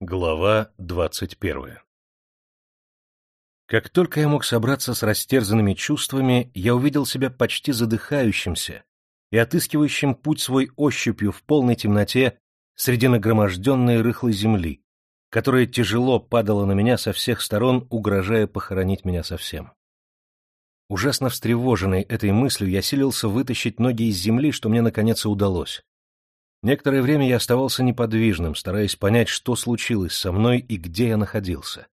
Глава двадцать первая Как только я мог собраться с растерзанными чувствами, я увидел себя почти задыхающимся и отыскивающим путь свой ощупью в полной темноте среди нагроможденной рыхлой земли, которая тяжело падала на меня со всех сторон, угрожая похоронить меня совсем. Ужасно встревоженный этой мыслью, я силился вытащить ноги из земли, что мне наконец удалось. Некоторое время я оставался неподвижным, стараясь понять, что случилось со мной и где я находился.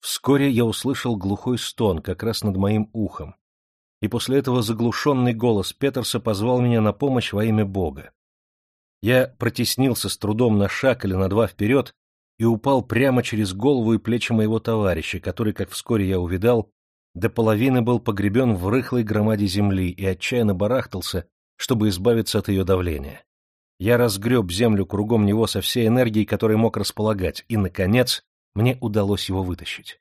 Вскоре я услышал глухой стон как раз над моим ухом, и после этого заглушенный голос Петерса позвал меня на помощь во имя Бога. Я протеснился с трудом на шаг или на два вперед и упал прямо через голову и плечи моего товарища, который, как вскоре я увидал, до половины был погребен в рыхлой громаде земли и отчаянно барахтался, чтобы избавиться от ее давления. Я разгреб землю кругом него со всей энергией, которой мог располагать, и, наконец, мне удалось его вытащить.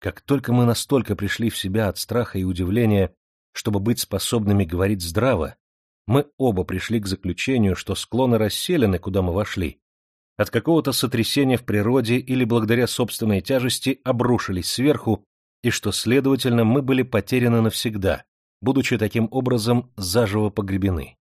Как только мы настолько пришли в себя от страха и удивления, чтобы быть способными говорить здраво, мы оба пришли к заключению, что склоны расселены, куда мы вошли, от какого-то сотрясения в природе или благодаря собственной тяжести обрушились сверху, и что, следовательно, мы были потеряны навсегда, будучи таким образом заживо погребены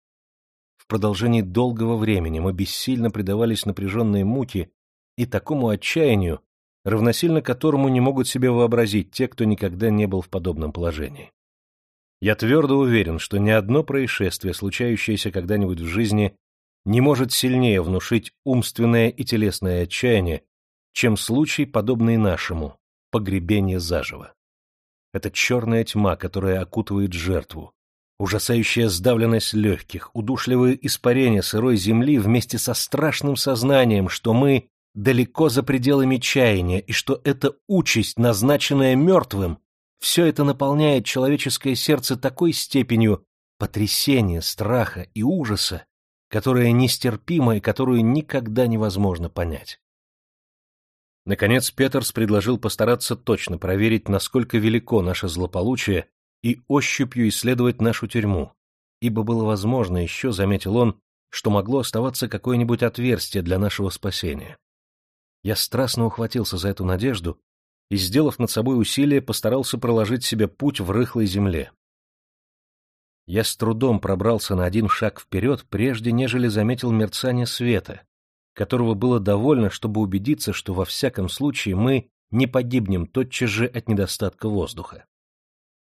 продолжении долгого времени мы бессильно предавались напряженной муке и такому отчаянию, равносильно которому не могут себе вообразить те, кто никогда не был в подобном положении. Я твердо уверен, что ни одно происшествие, случающееся когда-нибудь в жизни, не может сильнее внушить умственное и телесное отчаяние, чем случай, подобный нашему, погребение заживо. Это черная тьма, которая окутывает жертву, Ужасающая сдавленность легких, удушливые испарения сырой земли вместе со страшным сознанием, что мы далеко за пределами чаяния и что эта участь, назначенная мертвым, все это наполняет человеческое сердце такой степенью потрясения, страха и ужаса, которая нестерпима и которую никогда невозможно понять. Наконец Петерс предложил постараться точно проверить, насколько велико наше злополучие и ощупью исследовать нашу тюрьму, ибо было возможно еще, заметил он, что могло оставаться какое-нибудь отверстие для нашего спасения. Я страстно ухватился за эту надежду и, сделав над собой усилие, постарался проложить себе путь в рыхлой земле. Я с трудом пробрался на один шаг вперед, прежде нежели заметил мерцание света, которого было довольно, чтобы убедиться, что во всяком случае мы не погибнем тотчас же от недостатка воздуха.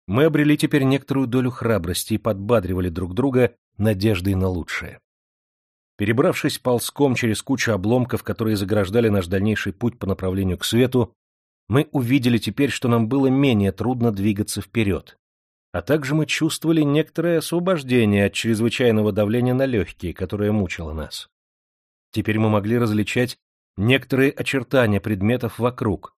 Мы обрели теперь некоторую долю храбрости и подбадривали друг друга надеждой на лучшее. Перебравшись ползком через кучу обломков, которые заграждали наш дальнейший путь по направлению к свету, мы увидели теперь, что нам было менее трудно двигаться вперед. А также мы чувствовали некоторое освобождение от чрезвычайного давления на легкие, которое мучило нас. Теперь мы могли различать некоторые очертания предметов вокруг,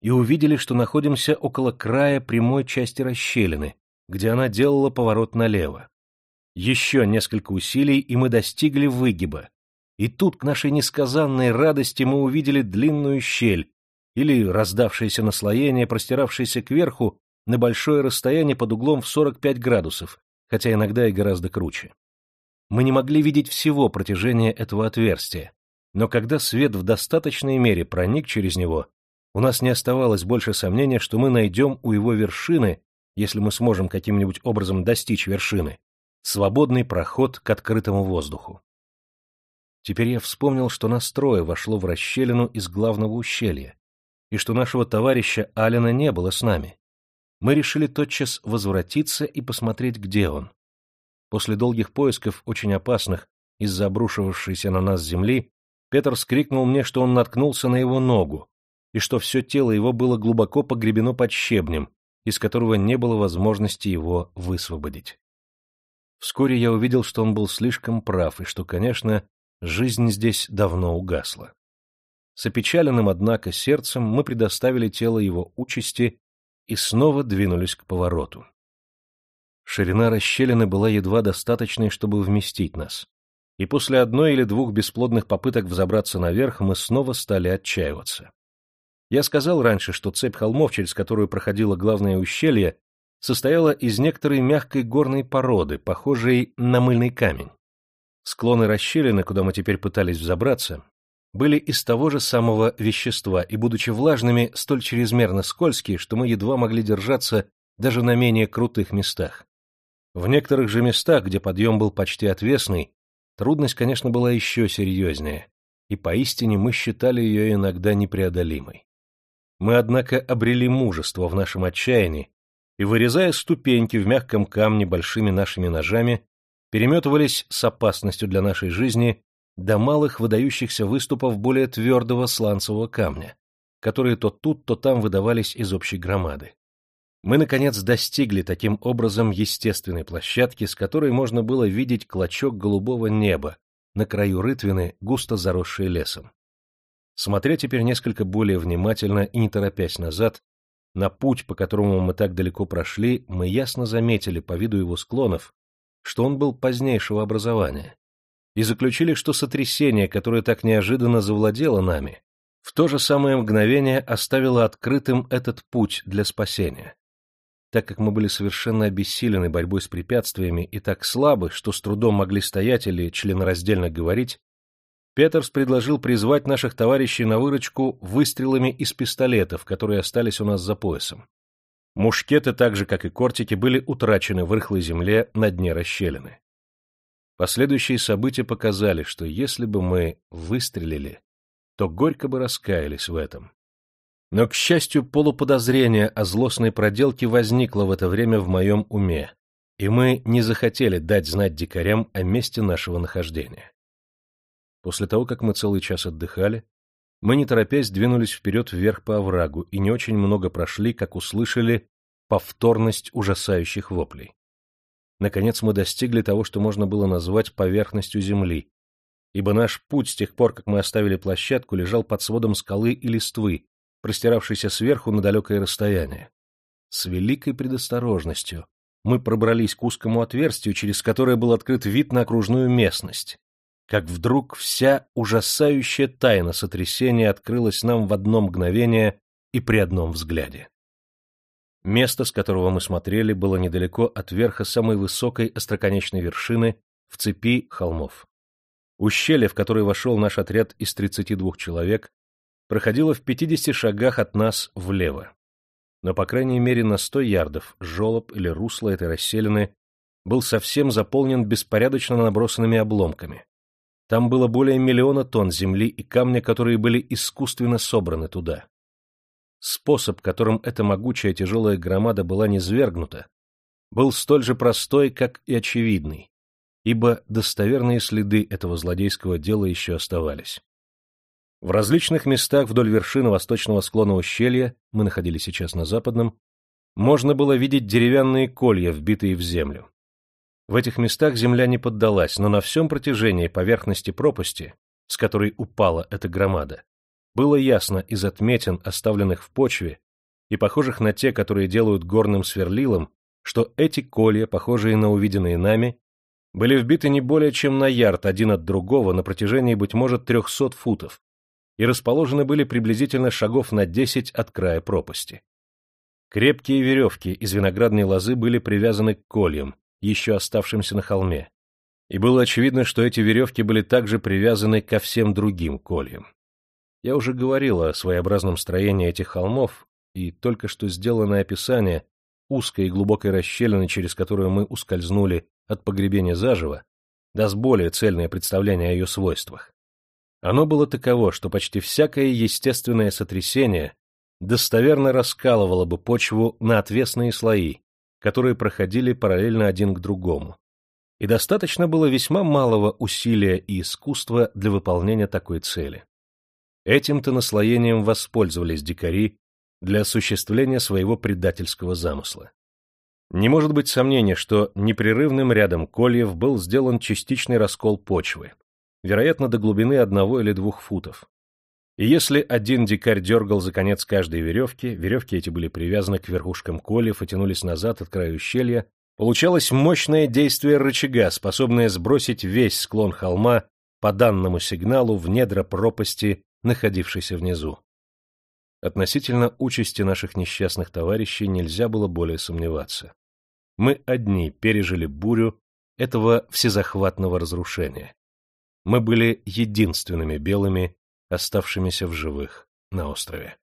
и увидели, что находимся около края прямой части расщелины, где она делала поворот налево. Еще несколько усилий, и мы достигли выгиба. И тут, к нашей несказанной радости, мы увидели длинную щель, или раздавшееся наслоение, простиравшееся кверху на большое расстояние под углом в 45 градусов, хотя иногда и гораздо круче. Мы не могли видеть всего протяжения этого отверстия, но когда свет в достаточной мере проник через него, у нас не оставалось больше сомнения, что мы найдем у его вершины, если мы сможем каким-нибудь образом достичь вершины, свободный проход к открытому воздуху. Теперь я вспомнил, что нас трое вошло в расщелину из главного ущелья, и что нашего товарища Алина не было с нами. Мы решили тотчас возвратиться и посмотреть, где он. После долгих поисков, очень опасных, из-за обрушивавшейся на нас земли, Петр скрикнул мне, что он наткнулся на его ногу, и что все тело его было глубоко погребено под щебнем, из которого не было возможности его высвободить. Вскоре я увидел, что он был слишком прав, и что, конечно, жизнь здесь давно угасла. С опечаленным, однако, сердцем мы предоставили тело его участи и снова двинулись к повороту. Ширина расщелины была едва достаточной, чтобы вместить нас, и после одной или двух бесплодных попыток взобраться наверх мы снова стали отчаиваться. Я сказал раньше, что цепь холмов, через которую проходило главное ущелье, состояла из некоторой мягкой горной породы, похожей на мыльный камень. Склоны расщелины, куда мы теперь пытались взобраться, были из того же самого вещества и, будучи влажными, столь чрезмерно скользкие, что мы едва могли держаться даже на менее крутых местах. В некоторых же местах, где подъем был почти отвесный, трудность, конечно, была еще серьезнее, и поистине мы считали ее иногда непреодолимой. Мы, однако, обрели мужество в нашем отчаянии, и, вырезая ступеньки в мягком камне большими нашими ножами, переметывались с опасностью для нашей жизни до малых выдающихся выступов более твердого сланцевого камня, которые то тут, то там выдавались из общей громады. Мы, наконец, достигли таким образом естественной площадки, с которой можно было видеть клочок голубого неба на краю рытвины, густо заросшей лесом. Смотря теперь несколько более внимательно и не торопясь назад, на путь, по которому мы так далеко прошли, мы ясно заметили по виду его склонов, что он был позднейшего образования, и заключили, что сотрясение, которое так неожиданно завладело нами, в то же самое мгновение оставило открытым этот путь для спасения. Так как мы были совершенно обессилены борьбой с препятствиями и так слабы, что с трудом могли стоять или членораздельно говорить, Петерс предложил призвать наших товарищей на выручку выстрелами из пистолетов, которые остались у нас за поясом. Мушкеты, так же как и кортики, были утрачены в рыхлой земле на дне расщелины. Последующие события показали, что если бы мы выстрелили, то горько бы раскаялись в этом. Но, к счастью, полуподозрение о злостной проделке возникло в это время в моем уме, и мы не захотели дать знать дикарям о месте нашего нахождения. После того, как мы целый час отдыхали, мы, не торопясь, двинулись вперед вверх по оврагу и не очень много прошли, как услышали повторность ужасающих воплей. Наконец мы достигли того, что можно было назвать поверхностью земли, ибо наш путь с тех пор, как мы оставили площадку, лежал под сводом скалы и листвы, простиравшейся сверху на далекое расстояние. С великой предосторожностью мы пробрались к узкому отверстию, через которое был открыт вид на окружную местность, как вдруг вся ужасающая тайна сотрясения открылась нам в одно мгновение и при одном взгляде. Место, с которого мы смотрели, было недалеко от верха самой высокой остроконечной вершины в цепи холмов. Ущелье, в которое вошел наш отряд из 32 человек, проходило в 50 шагах от нас влево. Но, по крайней мере, на 100 ярдов желоб или русло этой расселены был совсем заполнен беспорядочно набросанными обломками, там было более миллиона тонн земли и камня, которые были искусственно собраны туда. Способ, которым эта могучая тяжелая громада была низвергнута, был столь же простой, как и очевидный, ибо достоверные следы этого злодейского дела еще оставались. В различных местах вдоль вершины восточного склона ущелья, мы находились сейчас на западном, можно было видеть деревянные колья, вбитые в землю. В этих местах земля не поддалась, но на всем протяжении поверхности пропасти, с которой упала эта громада, было ясно из отметин, оставленных в почве, и похожих на те, которые делают горным сверлилом, что эти колья, похожие на увиденные нами, были вбиты не более чем на ярд один от другого на протяжении, быть может, трехсот футов, и расположены были приблизительно шагов на десять от края пропасти. Крепкие веревки из виноградной лозы были привязаны к кольям, еще оставшимся на холме, и было очевидно, что эти веревки были также привязаны ко всем другим кольям. Я уже говорил о своеобразном строении этих холмов, и только что сделанное описание узкой и глубокой расщелины, через которую мы ускользнули от погребения заживо, даст более цельное представление о ее свойствах. Оно было таково, что почти всякое естественное сотрясение достоверно раскалывало бы почву на отвесные слои, которые проходили параллельно один к другому. И достаточно было весьма малого усилия и искусства для выполнения такой цели. Этим-то наслоением воспользовались дикари для осуществления своего предательского замысла. Не может быть сомнения, что непрерывным рядом кольев был сделан частичный раскол почвы, вероятно, до глубины одного или двух футов, и если один дикарь дергал за конец каждой веревки, веревки эти были привязаны к верхушкам колев и тянулись назад от края ущелья, получалось мощное действие рычага, способное сбросить весь склон холма по данному сигналу в недра пропасти, находившейся внизу. Относительно участи наших несчастных товарищей нельзя было более сомневаться. Мы одни пережили бурю этого всезахватного разрушения. Мы были единственными белыми, оставшимися в живых на острове.